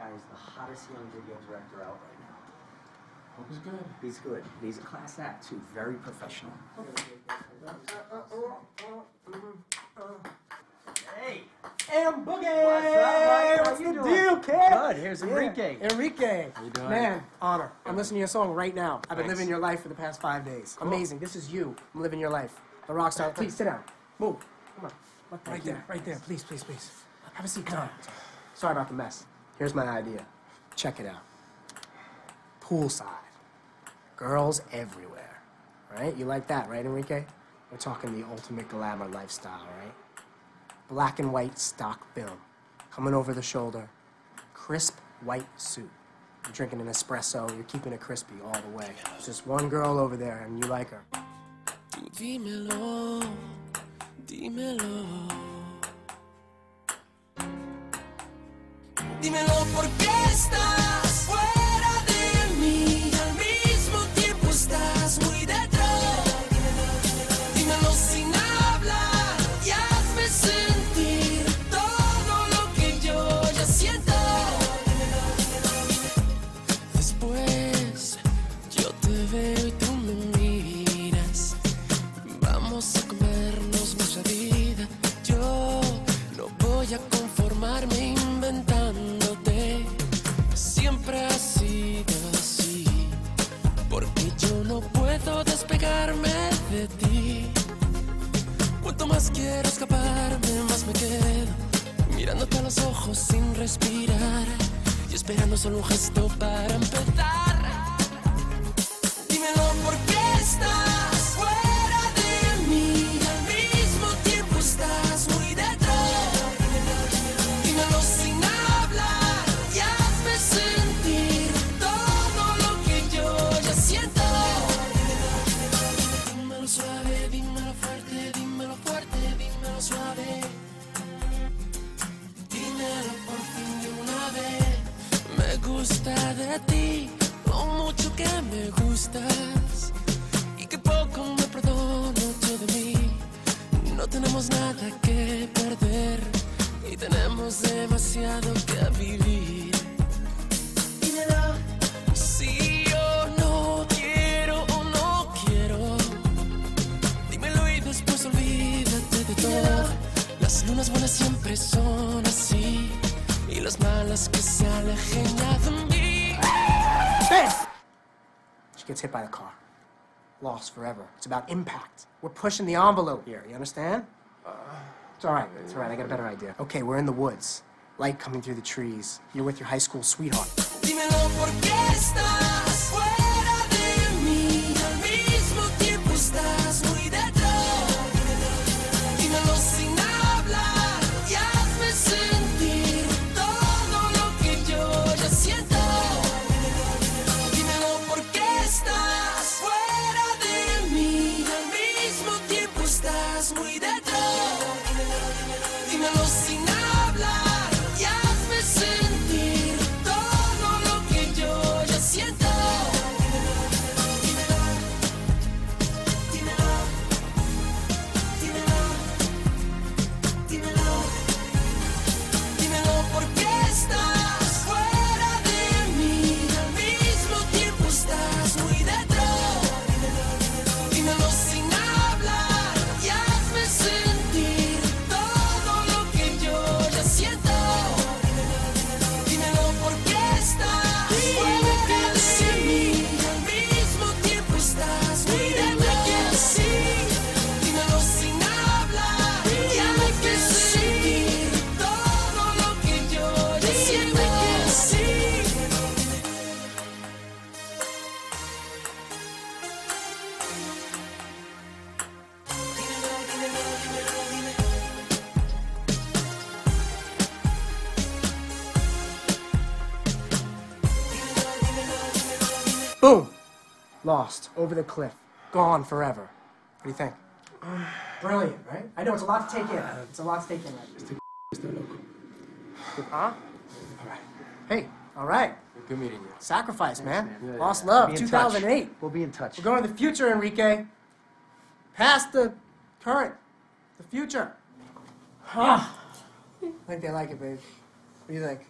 guy is the hottest young video director out right now. Hope it's good. He's good. He's a class act too. Very professional. Hey. And Boogie! What's up, Mike? How What's you the doing? deal, kid? Good. Here's Yeah. Enrique. Enrique. How you doing? Man, honor. I'm listening to your song right now. I've been Thanks. living your life for the past five days. Amazing. This is you. I'm living your life. The rock star. Please sit down. Move. Come on. Right there. Right there. Please, please, please. Have a seat. Come on. Sorry about the mess. Here's my idea. Check it out. Poolside. Girls everywhere. Right? You like that, right, Enrique? We're talking the ultimate glamour lifestyle, right? Black and white stock film. Coming over the shoulder. Crisp white suit. You're drinking an espresso, you're keeping it crispy all the way. There's just one girl over there and you like her. Dímelo, dímelo. Dímelo por qué estás fuera de mí al mismo tiempo estás muy detrás. Dímelo sin hablar y hazme sentir todo lo que yo ya siento. Después yo te veo y tú me miras. Vamos a comernos nuestra vida. Yo no voy a conformarme despegarme de ti. Cuanto más quiero escaparme, más me quedo. Mirándote a los ojos sin respirar. Y esperando solo un gesto para empezar. Dímelo por qué estás de ti, lo mucho que me gustas y que poco me perdono yo de mí. No tenemos nada que perder y tenemos demasiado que vivir. Dímelo. Si yo no quiero o no quiero, dímelo y después olvídate de todo. Las lunas buenas siempre son así y las malas que se alejen ya de mí. Bam! She gets hit by the car. Lost forever. It's about impact. We're pushing the envelope here. You understand? It's all right. It's all right. I got a better idea. Okay, we're in the woods. Light coming through the trees. You're with your high school sweetheart. Boom! Lost. Over the cliff. Gone forever. What do you think? Brilliant, right? I know it's a lot to take in. It's a lot to take in. Right? Huh? All right. Hey, all right. Good meeting you. Sacrifice, man. man. Lost We'll love. be in touch. 2008. We'll be in touch. We're going to the future, Enrique. Past the current. The future. Huh. I think they like it, babe. What do you think?